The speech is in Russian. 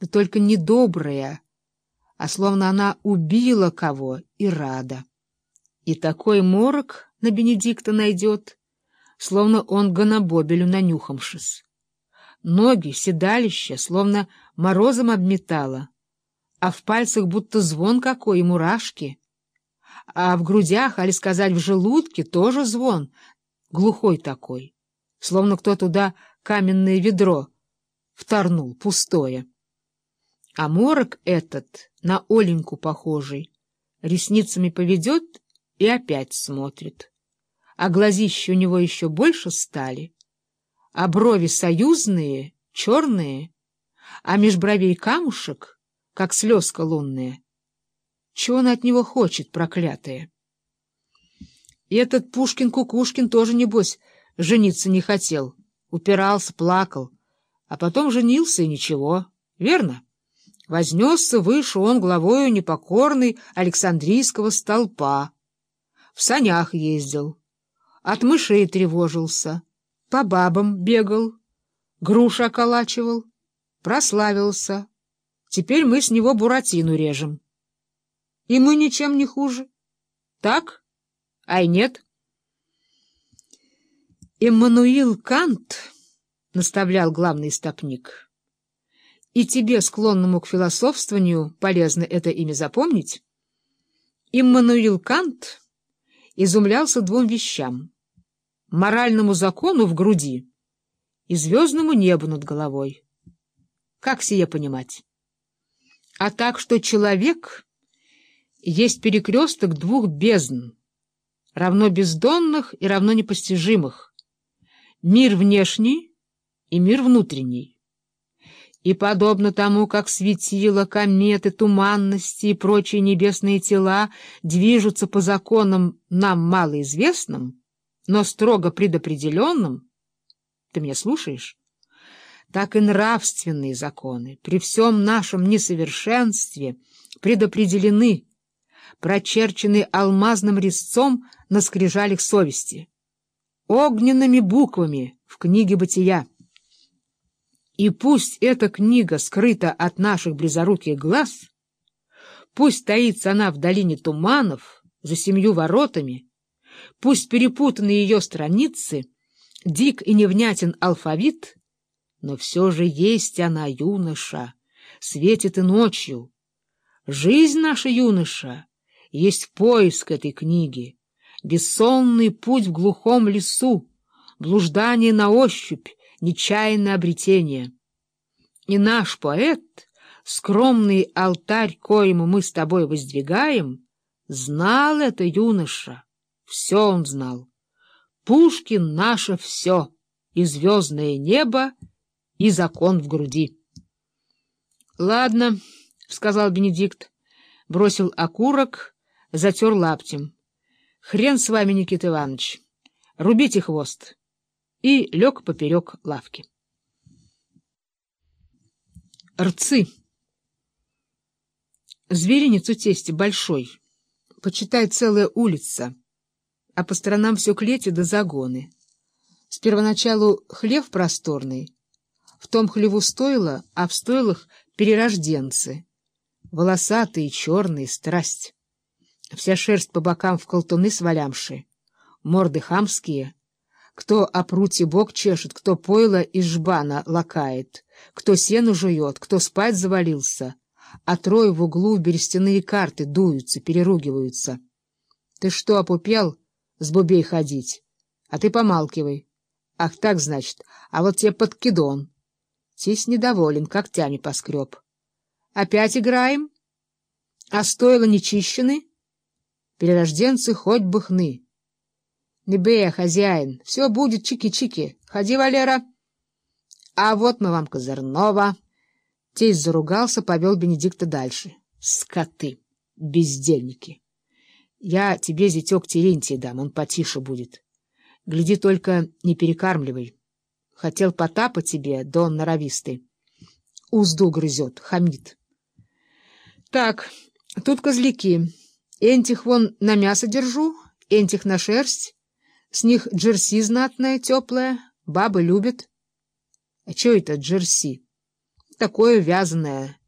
да только недобрая, а словно она убила кого и рада. И такой морок на Бенедикта найдет, словно он гонобобелю нанюхамшись. Ноги, седалище, словно морозом обметало, а в пальцах будто звон какой и мурашки. А в грудях, али сказать, в желудке тоже звон, глухой такой, словно кто туда каменное ведро вторнул, пустое. А морок этот на Оленьку похожий, ресницами поведет и опять смотрит. А глазища у него еще больше стали, а брови союзные, черные, а меж бровей камушек, как слезка лунная. Чего он от него хочет, проклятая? И этот Пушкин-Кукушкин тоже, небось, жениться не хотел, упирался, плакал, а потом женился и ничего, верно? Вознесся выше он главою непокорной Александрийского столпа. В санях ездил, от мышей тревожился, по бабам бегал, груши околачивал, прославился. Теперь мы с него буратину режем. И мы ничем не хуже. Так? Ай, нет? Иммануил Кант, — наставлял главный стопник, — и тебе, склонному к философствованию, полезно это имя запомнить, Иммануил Кант изумлялся двум вещам — моральному закону в груди и звездному небу над головой. Как сие понимать? А так, что человек есть перекресток двух бездн, равно бездонных и равно непостижимых, мир внешний и мир внутренний и, подобно тому, как светила, кометы, туманности и прочие небесные тела движутся по законам нам малоизвестным, но строго предопределенным, ты меня слушаешь? Так и нравственные законы при всем нашем несовершенстве предопределены, прочерчены алмазным резцом на скрижалях совести, огненными буквами в книге «Бытия». И пусть эта книга скрыта от наших близоруких глаз, пусть таится она в долине туманов, за семью воротами, пусть перепутаны ее страницы, дик и невнятен алфавит, но все же есть она, юноша, светит и ночью. Жизнь наша, юноша, есть поиск этой книги, бессонный путь в глухом лесу, блуждание на ощупь, нечаянное обретение. И наш поэт, скромный алтарь, коему мы с тобой воздвигаем, знал это юноша, все он знал. Пушкин — наше все, и звездное небо, и закон в груди. — Ладно, — сказал Бенедикт, бросил окурок, затер лаптем. — Хрен с вами, Никита Иванович, рубите хвост и лег поперек лавки. Рцы. Зверинец у тести большой, почитай целая улица, а по сторонам все клети да загоны. С первоначалу хлев просторный, в том хлеву стойло, а в стойлах перерожденцы, волосатые, черные, страсть. Вся шерсть по бокам в колтуны свалямши, морды хамские — кто о прутье бок чешет, кто пойло из жбана лакает, кто сену жует, кто спать завалился, а трое в углу берестяные карты дуются, переругиваются. Ты что, опупел с бубей ходить? А ты помалкивай. Ах, так, значит, а вот тебе подкидон. Тись недоволен, когтями поскреб. Опять играем? А стоило нечищены? Перерожденцы хоть бы хны. Не бей, хозяин, все будет чики-чики. Ходи, Валера. А вот мы вам Козырнова. Тесть заругался, повел Бенедикта дальше. Скоты, бездельники. Я тебе, зятек, Терентий дам, он потише будет. Гляди только, не перекармливай. Хотел Потапа тебе, да он норовистый. Узду грызет, хамит. Так, тут козляки. Энтих вон на мясо держу, энтих на шерсть. С них джерси знатная, теплая, бабы любят. А что это джерси? такое вязаное,